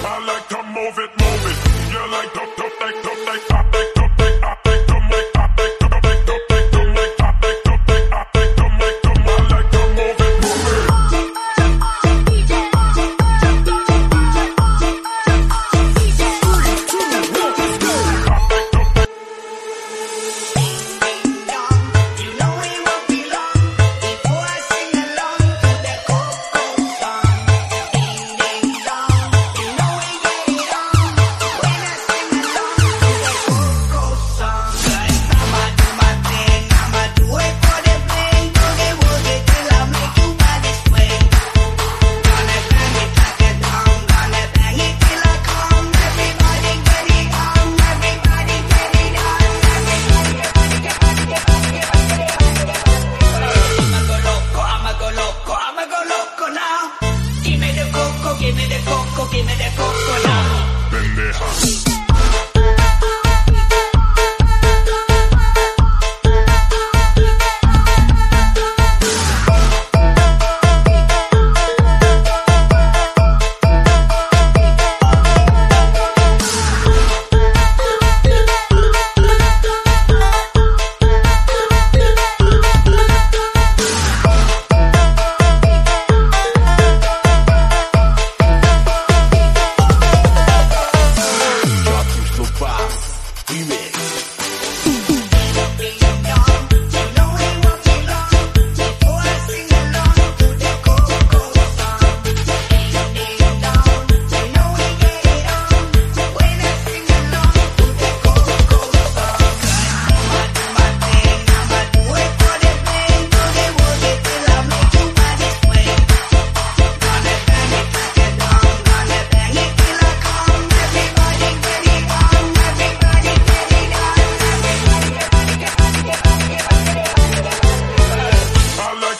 I like to move it, move it. You like to, to, to, to, to, to.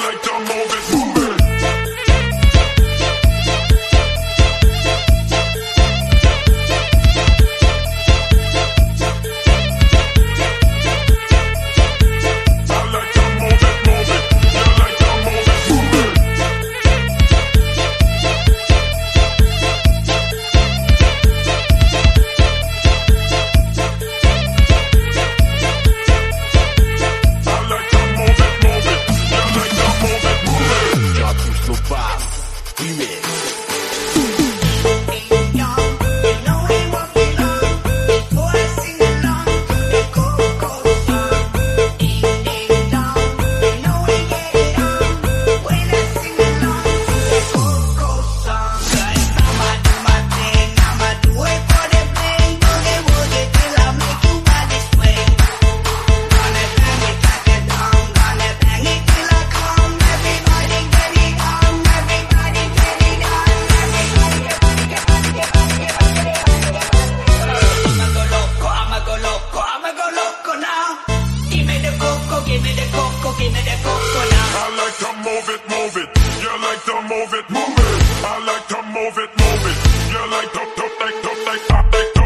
like I'm moving. I like to move it, move it. You like to, to, to, to, to, to, to, to.